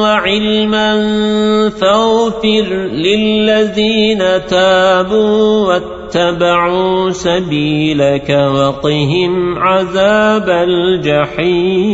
وعلما فاغفر للذين تابوا واتبعوا سبيلك وقهم عذاب الجحيم.